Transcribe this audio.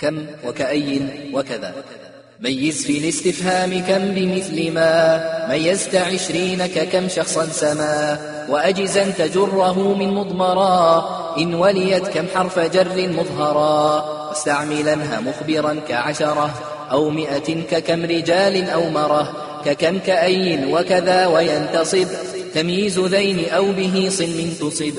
كم وكأي وكذا. ميز في الاستفهام كم بمثل ما. ميزت عشرين ككم شخصا سما. وأجزا تجره من مضمرا. إن وليت كم حرف جر مظهرا. واستعملنها مخبرا كعشرة. أو مئة ككم رجال أو مرة. ككم كأي وكذا وينتصب. تمييز ذين أو به صن تصب.